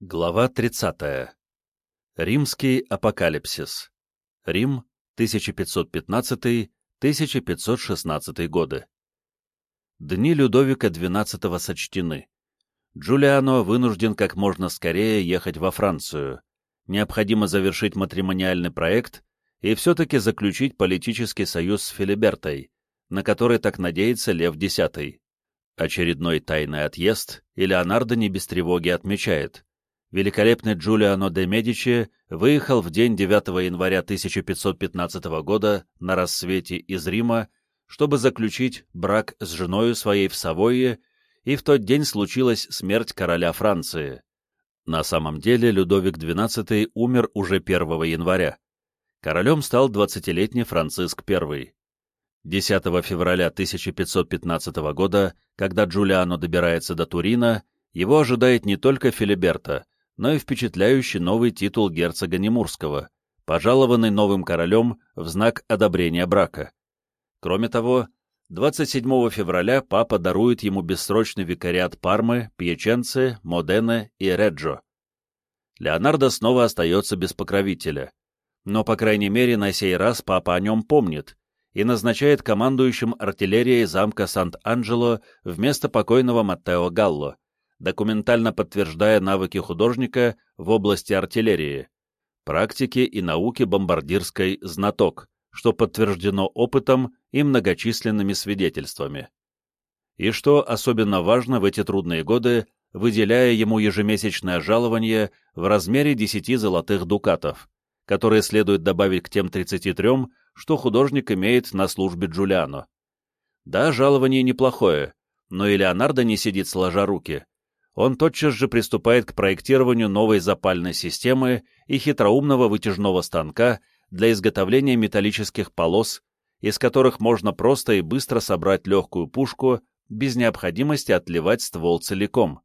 Глава 30. Римский апокалипсис. Рим, 1515-1516 годы. Дни Людовика XII сочтены. Джулиано вынужден как можно скорее ехать во Францию. Необходимо завершить матримониальный проект и все-таки заключить политический союз с Филибертой, на который так надеется Лев X. Очередной тайный отъезд, и Леонардо не без тревоги отмечает. Великолепный Джулиано де Медичи выехал в день 9 января 1515 года на рассвете из Рима, чтобы заключить брак с женою своей в Савойе, и в тот день случилась смерть короля Франции. На самом деле Людовик XII умер уже 1 января. Королем стал 20-летний Франциск I. 10 февраля 1515 года, когда Джулиано добирается до Турина, его ожидает не только Филиберта, но и впечатляющий новый титул герцога Немурского, пожалованный новым королем в знак одобрения брака. Кроме того, 27 февраля папа дарует ему бессрочный викариат Пармы, Пьяченце, Модене и Реджо. Леонардо снова остается без покровителя, но, по крайней мере, на сей раз папа о нем помнит и назначает командующим артиллерией замка Сант-Анджело вместо покойного Маттео Галло, документально подтверждая навыки художника в области артиллерии, практики и науки бомбардирской знаток, что подтверждено опытом и многочисленными свидетельствами. И что особенно важно в эти трудные годы, выделяя ему ежемесячное жалование в размере 10 золотых дукатов, которые следует добавить к тем 33, что художник имеет на службе Джулиано. Да, жалование неплохое, но и Леонардо не сидит сложа руки он тотчас же приступает к проектированию новой запальной системы и хитроумного вытяжного станка для изготовления металлических полос, из которых можно просто и быстро собрать легкую пушку без необходимости отливать ствол целиком.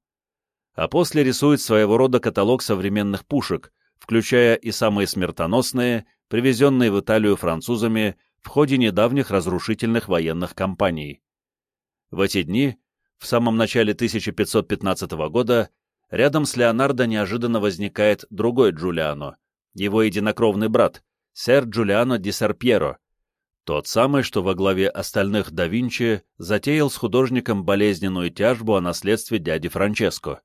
А после рисует своего рода каталог современных пушек, включая и самые смертоносные, привезенные в Италию французами в ходе недавних разрушительных военных кампаний. В эти дни в самом начале 1515 года рядом с Леонардо неожиданно возникает другой Джулиано, его единокровный брат, сэр Джулиано ди Серпьеро, тот самый, что во главе остальных да Винчи затеял с художником болезненную тяжбу о наследстве дяди Франческо.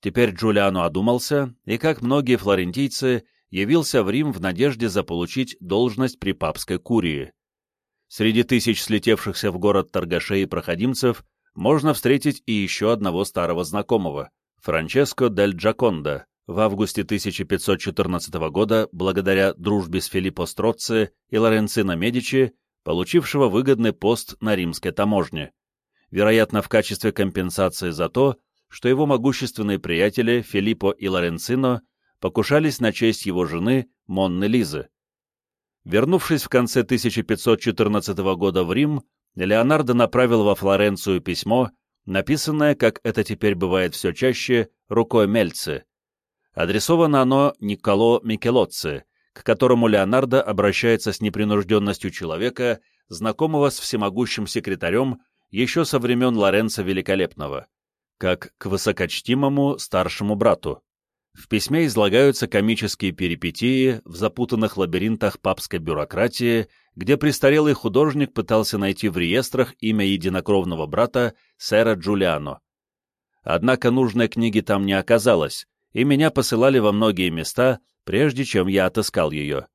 Теперь Джулиано одумался и, как многие флорентийцы, явился в Рим в надежде заполучить должность при папской курии. Среди тысяч слетевшихся в город торгашей и проходимцев можно встретить и еще одного старого знакомого, Франческо дель Джаконда, в августе 1514 года, благодаря дружбе с Филиппо Строцци и Лоренцино Медичи, получившего выгодный пост на римской таможне, вероятно, в качестве компенсации за то, что его могущественные приятели Филиппо и Лоренцино покушались на честь его жены Монны Лизы. Вернувшись в конце 1514 года в Рим, Леонардо направил во Флоренцию письмо, написанное, как это теперь бывает все чаще, рукой Мельцы. Адресовано оно Николо Микелоцци, к которому Леонардо обращается с непринужденностью человека, знакомого с всемогущим секретарем еще со времен Лоренца Великолепного, как к высокочтимому старшему брату. В письме излагаются комические перипетии в запутанных лабиринтах папской бюрократии, где престарелый художник пытался найти в реестрах имя единокровного брата сэра Джулиано. Однако нужной книги там не оказалось, и меня посылали во многие места, прежде чем я отыскал ее.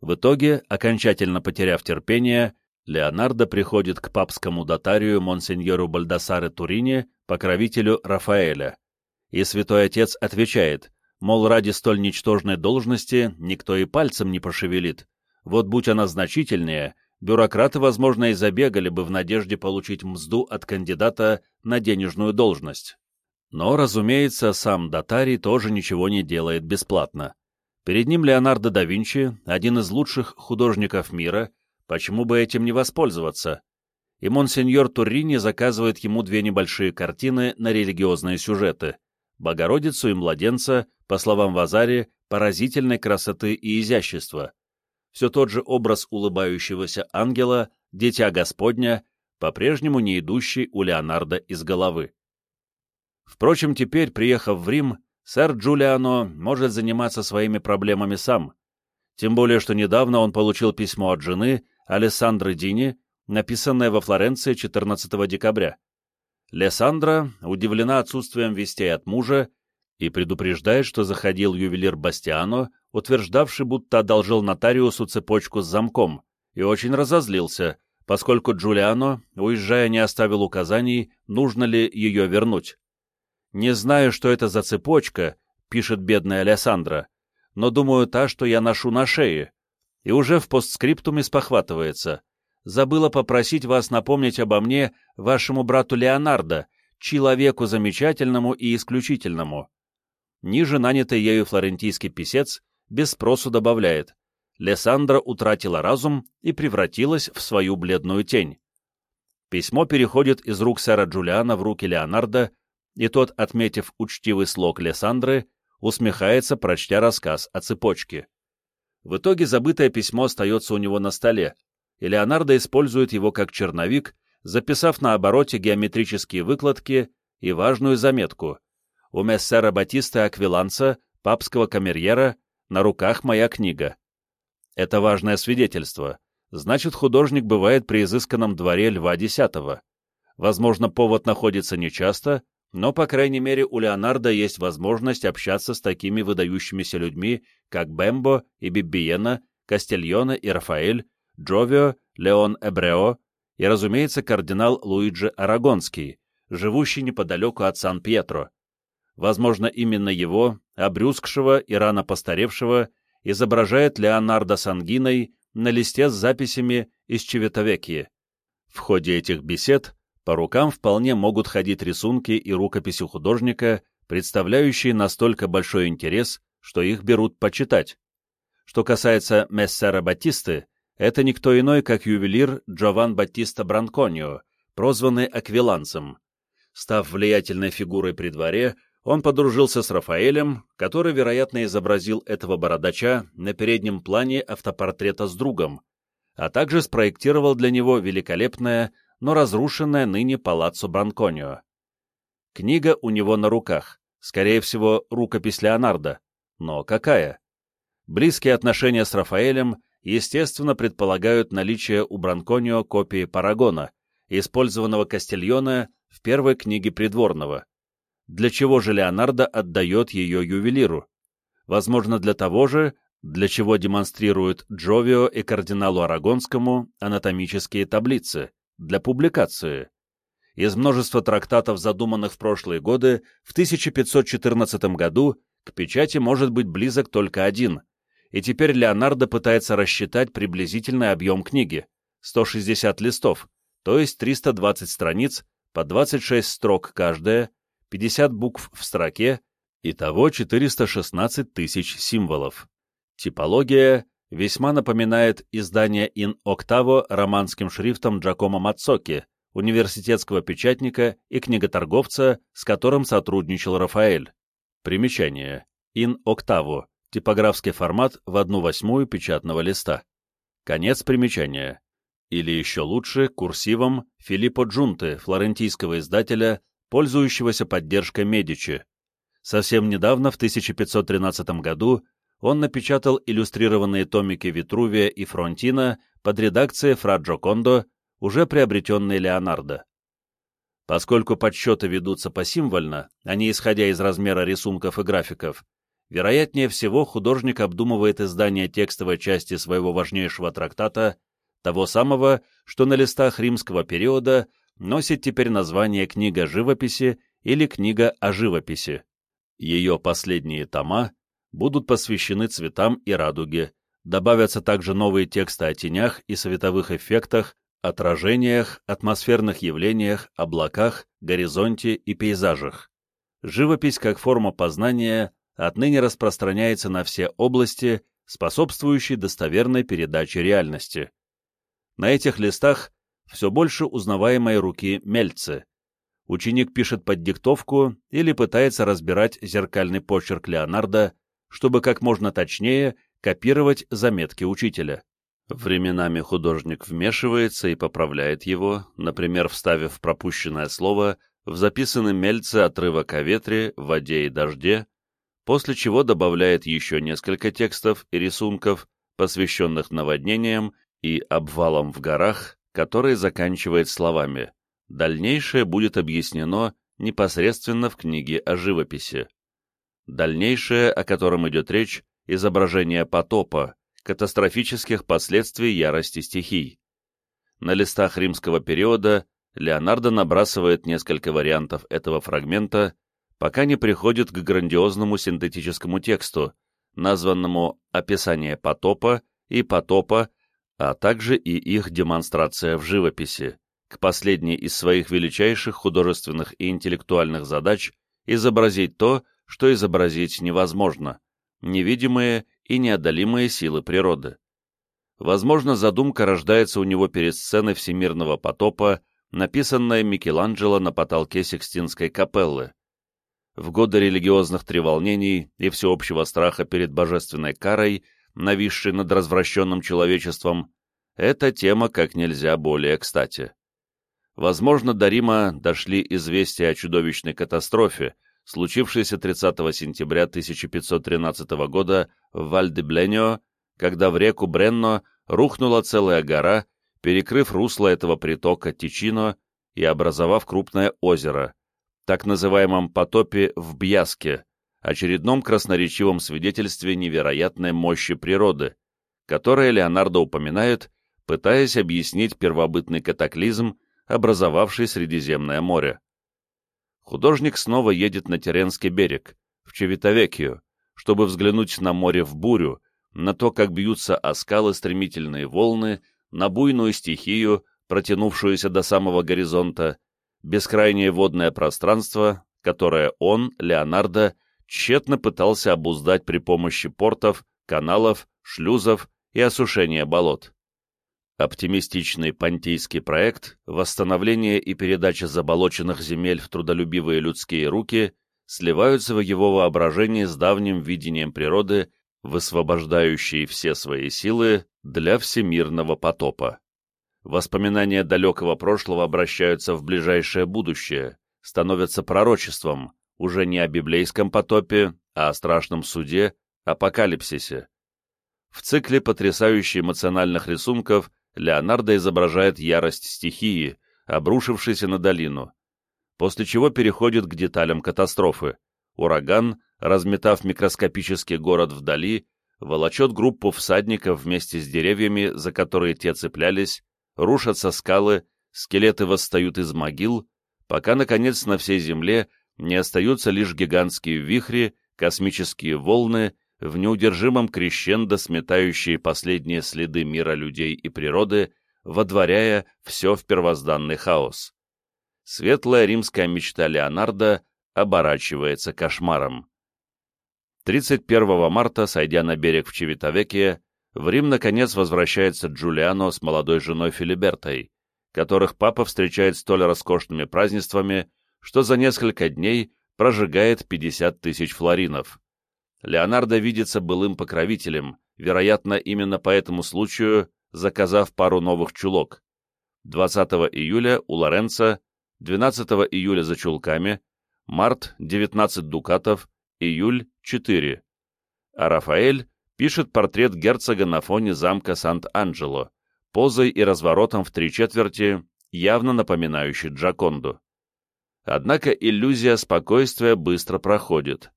В итоге, окончательно потеряв терпение, Леонардо приходит к папскому датарию монсеньору Бальдасаре Турине, покровителю Рафаэля и святой отец отвечает, мол, ради столь ничтожной должности никто и пальцем не пошевелит. Вот будь она значительнее, бюрократы, возможно, и забегали бы в надежде получить мзду от кандидата на денежную должность. Но, разумеется, сам Датарий тоже ничего не делает бесплатно. Перед ним Леонардо да Винчи, один из лучших художников мира, почему бы этим не воспользоваться? И монсеньор Туррини заказывает ему две небольшие картины на религиозные сюжеты — Богородицу и младенца, по словам Вазари, поразительной красоты и изящества. Все тот же образ улыбающегося ангела, дитя Господня, по-прежнему не идущий у Леонардо из головы. Впрочем, теперь, приехав в Рим, сэр Джулиано может заниматься своими проблемами сам, тем более, что недавно он получил письмо от жены Алессандры Дини, написанное во Флоренции 14 декабря. Лессандра удивлена отсутствием вестей от мужа и предупреждает, что заходил ювелир Бастиано, утверждавший, будто одолжил нотариусу цепочку с замком, и очень разозлился, поскольку Джулиано, уезжая, не оставил указаний, нужно ли ее вернуть. «Не знаю, что это за цепочка», — пишет бедная Алессандра, «но думаю, та, что я ношу на шее». И уже в постскриптуме спохватывается. «Забыла попросить вас напомнить обо мне вашему брату Леонардо, человеку замечательному и исключительному». Ниже нанятый ею флорентийский писец без спросу добавляет Лессандра утратила разум и превратилась в свою бледную тень. Письмо переходит из рук сэра Джулиана в руки Леонардо, и тот, отметив учтивый слог Лессандры, усмехается, прочтя рассказ о цепочке. В итоге забытое письмо остается у него на столе, и Леонардо использует его как черновик, записав на обороте геометрические выкладки и важную заметку. У мессера Батиста Аквиланца, папского камерьера, на руках моя книга. Это важное свидетельство. Значит, художник бывает при изысканном дворе Льва X. Возможно, повод находится нечасто, но, по крайней мере, у Леонардо есть возможность общаться с такими выдающимися людьми, как Бембо и Биббиена, Кастильоне и Рафаэль, Джовио, Леон Эбрео и, разумеется, кардинал Луиджи Арагонский, живущий неподалеку от Сан-Пьетро. Возможно, именно его, обрюзгшего и рано постаревшего, изображает Леонардо Сангиной на листе с записями из Чеветовекии. В ходе этих бесед по рукам вполне могут ходить рисунки и рукописи художника, представляющие настолько большой интерес, что их берут почитать. Что касается Мессера Батисты, это никто иной, как ювелир Джован Батиста Бранконио, прозванный Аквиланцем. Став влиятельной фигурой при дворе, он подружился с Рафаэлем, который, вероятно, изобразил этого бородача на переднем плане автопортрета с другом, а также спроектировал для него великолепное, но разрушенное ныне палаццо Бранконио. Книга у него на руках, скорее всего, рукопись Леонардо. Но какая? Близкие отношения с Рафаэлем, естественно, предполагают наличие у Бранконио копии Парагона, использованного Кастильона в первой книге Придворного для чего же Леонардо отдает ее ювелиру. Возможно, для того же, для чего демонстрируют Джовио и кардиналу Арагонскому анатомические таблицы, для публикации. Из множества трактатов, задуманных в прошлые годы, в 1514 году к печати может быть близок только один, и теперь Леонардо пытается рассчитать приблизительный объем книги – 160 листов, то есть 320 страниц, по 26 строк каждая, 50 букв в строке, итого 416 тысяч символов. Типология весьма напоминает издание in octavo романским шрифтом Джакомо Мацоки, университетского печатника и книготорговца, с которым сотрудничал Рафаэль. Примечание. In octavo – типографский формат в одну восьмую печатного листа. Конец примечания. Или еще лучше, курсивом Филиппо Джунты, флорентийского издателя, пользующегося поддержкой Медичи. Совсем недавно, в 1513 году, он напечатал иллюстрированные томики Витрувия и Фронтина под редакцией Фра Джокондо, уже приобретенные Леонардо. Поскольку подсчеты ведутся посимвольно, а не исходя из размера рисунков и графиков, вероятнее всего художник обдумывает издание текстовой части своего важнейшего трактата, того самого, что на листах римского периода носит теперь название «Книга живописи» или «Книга о живописи». Ее последние тома будут посвящены цветам и радуге, добавятся также новые тексты о тенях и световых эффектах, отражениях, атмосферных явлениях, облаках, горизонте и пейзажах. Живопись как форма познания отныне распространяется на все области, способствующие достоверной передаче реальности. На этих листах все больше узнаваемой руки Мельцы. Ученик пишет под диктовку или пытается разбирать зеркальный почерк Леонардо, чтобы как можно точнее копировать заметки учителя. Временами художник вмешивается и поправляет его, например, вставив пропущенное слово в записанный Мельце отрывок о ветре, воде и дожде, после чего добавляет еще несколько текстов и рисунков, посвященных наводнениям и обвалам в горах, которые заканчивает словами «Дальнейшее будет объяснено непосредственно в книге о живописи». Дальнейшее, о котором идет речь, изображение потопа, катастрофических последствий ярости стихий. На листах римского периода Леонардо набрасывает несколько вариантов этого фрагмента, пока не приходит к грандиозному синтетическому тексту, названному «Описание потопа» и «Потопа», а также и их демонстрация в живописи, к последней из своих величайших художественных и интеллектуальных задач изобразить то, что изобразить невозможно, невидимые и неодолимые силы природы. Возможно, задумка рождается у него перед сценой всемирного потопа, написанная Микеланджело на потолке Сикстинской капеллы. В годы религиозных треволнений и всеобщего страха перед божественной карой, нависшей над развращенным человечеством, эта тема как нельзя более кстати. Возможно, до Рима дошли известия о чудовищной катастрофе, случившейся 30 сентября 1513 года в Вальдебленио, когда в реку Бренно рухнула целая гора, перекрыв русло этого притока Тичино и образовав крупное озеро, так называемом потопе в Бьяске, очередном красноречивом свидетельстве невероятной мощи природы, которое Леонардо упоминает, пытаясь объяснить первобытный катаклизм, образовавший Средиземное море. Художник снова едет на Теренский берег, в Чевитовекию, чтобы взглянуть на море в бурю, на то, как бьются о скалы стремительные волны, на буйную стихию, протянувшуюся до самого горизонта, бескрайнее водное пространство, которое он, Леонардо, тщетно пытался обуздать при помощи портов, каналов, шлюзов и осушения болот. Оптимистичный понтийский проект восстановления и передача заболоченных земель в трудолюбивые людские руки сливаются в его воображении с давним видением природы, высвобождающей все свои силы для всемирного потопа. Воспоминания далекого прошлого обращаются в ближайшее будущее, становятся пророчеством, уже не о библейском потопе, а о страшном суде, апокалипсисе. В цикле потрясающих эмоциональных рисунков Леонардо изображает ярость стихии, обрушившейся на долину, после чего переходит к деталям катастрофы. Ураган, разметав микроскопический город вдали, волочет группу всадников вместе с деревьями, за которые те цеплялись, рушатся скалы, скелеты восстают из могил, пока, наконец, на всей земле не остаются лишь гигантские вихри, космические волны в неудержимом крещендо сметающие последние следы мира людей и природы, водворяя все в первозданный хаос. Светлая римская мечта Леонардо оборачивается кошмаром. 31 марта, сойдя на берег в Чевитовеке, в Рим наконец возвращается Джулиано с молодой женой Филибертой, которых папа встречает столь роскошными празднествами, что за несколько дней прожигает 50 тысяч флоринов. Леонардо видится былым покровителем, вероятно, именно по этому случаю заказав пару новых чулок. 20 июля у Лоренцо, 12 июля за чулками, март 19 дукатов, июль 4. А Рафаэль пишет портрет герцога на фоне замка Сант-Анджело, позой и разворотом в три четверти, явно напоминающий Джаконду. Однако иллюзия спокойствия быстро проходит.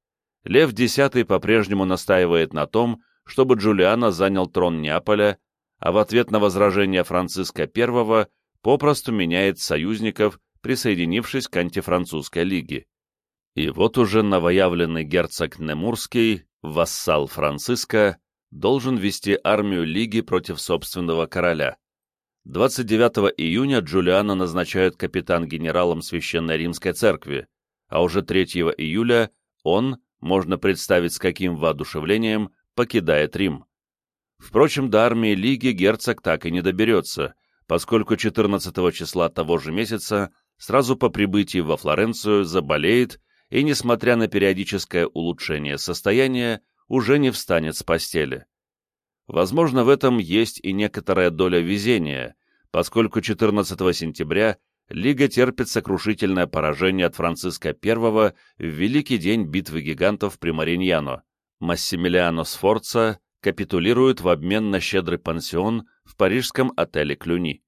Лев X по-прежнему настаивает на том, чтобы Джулиано занял трон Неаполя, а в ответ на возражение Франциска I попросту меняет союзников, присоединившись к антифранцузской лиге. И вот уже новоявленный герцог Немурский, вассал Франциска, должен вести армию лиги против собственного короля. 29 июня Джулиана назначают капитан-генералом Священной Римской Церкви, а уже 3 июля он, можно представить с каким воодушевлением, покидает Рим. Впрочем, до армии Лиги герцог так и не доберется, поскольку 14 числа того же месяца, сразу по прибытии во Флоренцию, заболеет и, несмотря на периодическое улучшение состояния, уже не встанет с постели. Возможно, в этом есть и некоторая доля везения, поскольку 14 сентября Лига терпит сокрушительное поражение от Франциска I в великий день битвы гигантов при Мариньяно. Массимилиано Сфорца капитулирует в обмен на щедрый пансион в парижском отеле Клюни.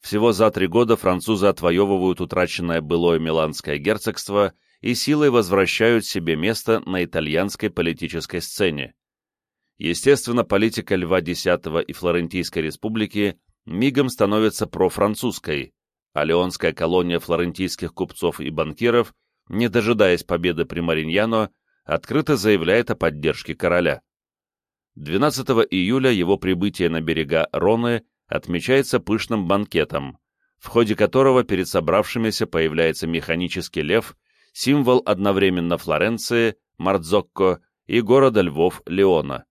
Всего за три года французы отвоевывают утраченное былое Миланское герцогство и силой возвращают себе место на итальянской политической сцене. Естественно, политика Льва X и Флорентийской республики мигом становится профранцузской, а леонская колония флорентийских купцов и банкиров, не дожидаясь победы при Мариньяно, открыто заявляет о поддержке короля. 12 июля его прибытие на берега Роны отмечается пышным банкетом, в ходе которого перед собравшимися появляется механический лев, символ одновременно Флоренции, Мардзокко и города Львов Леона.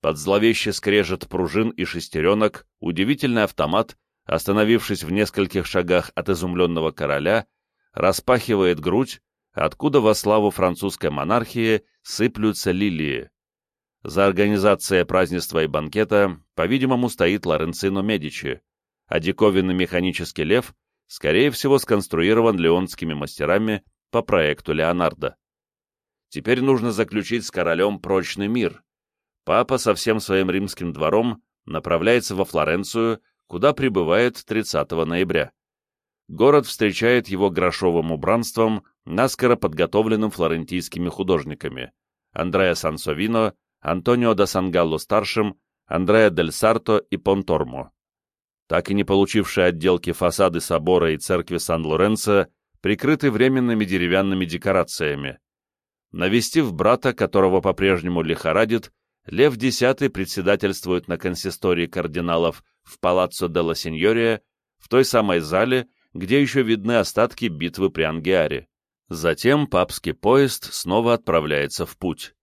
Под зловеще скрежет пружин и шестеренок удивительный автомат, остановившись в нескольких шагах от изумленного короля, распахивает грудь, откуда во славу французской монархии сыплются лилии. За организацией празднества и банкета, по-видимому, стоит Лоренцино Медичи, а диковинный механический лев, скорее всего, сконструирован леонскими мастерами по проекту Леонардо. Теперь нужно заключить с королем прочный мир, папа со всем своим римским двором направляется во Флоренцию, куда прибывает 30 ноября. Город встречает его грошовым убранством, наскоро подготовленным флорентийскими художниками Андреа Сансовино, Антонио да Сангалло-старшим, Андреа дель Сарто и Понтормо. Так и не получившие отделки фасады собора и церкви Сан-Лоренцо прикрыты временными деревянными декорациями. Навестив брата, которого по-прежнему лихорадит, Лев X председательствует на консистории кардиналов в Палаццо де ла Синьория, в той самой зале, где еще видны остатки битвы при Ангиаре. Затем папский поезд снова отправляется в путь.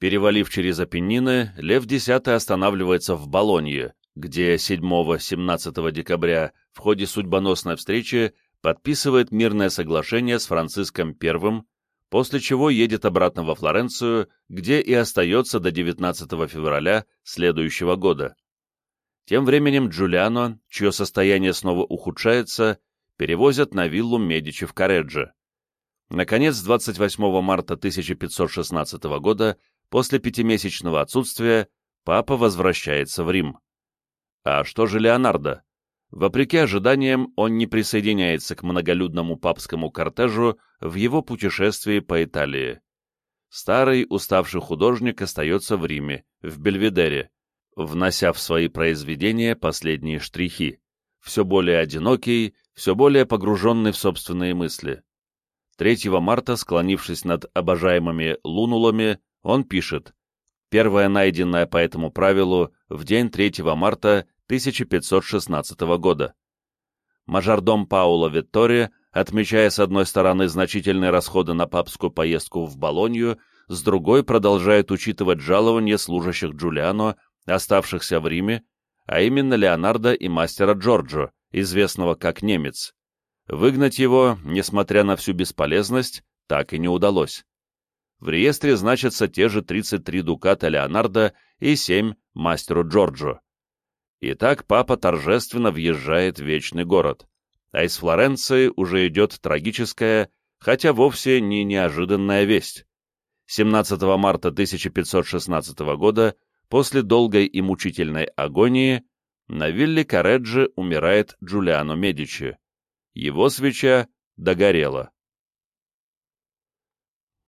Перевалив через Апеннины, Лев X останавливается в Болонье, где 7-17 декабря в ходе судьбоносной встречи подписывает мирное соглашение с Франциском I после чего едет обратно во Флоренцию, где и остается до 19 февраля следующего года. Тем временем Джулиано, чье состояние снова ухудшается, перевозят на виллу Медичи в Кареджо. Наконец, 28 марта 1516 года, после пятимесячного отсутствия, папа возвращается в Рим. А что же Леонардо? Вопреки ожиданиям, он не присоединяется к многолюдному папскому кортежу в его путешествии по Италии. Старый, уставший художник остается в Риме, в Бельведере, внося в свои произведения последние штрихи, все более одинокий, все более погруженный в собственные мысли. 3 марта, склонившись над обожаемыми лунулами, он пишет «Первое найденное по этому правилу в день 3 марта 1516 года. Мажордом Пауло Виттори, отмечая с одной стороны значительные расходы на папскую поездку в Болонью, с другой продолжает учитывать жалования служащих Джулиано, оставшихся в Риме, а именно Леонардо и мастера Джорджо, известного как немец. Выгнать его, несмотря на всю бесполезность, так и не удалось. В реестре значатся те же 33 дуката Леонардо и 7 мастеру Джорджо. Итак, папа торжественно въезжает в Вечный город, а из Флоренции уже идет трагическая, хотя вовсе не неожиданная весть. 17 марта 1516 года, после долгой и мучительной агонии, на вилле Кареджи умирает Джулиано Медичи. Его свеча догорела.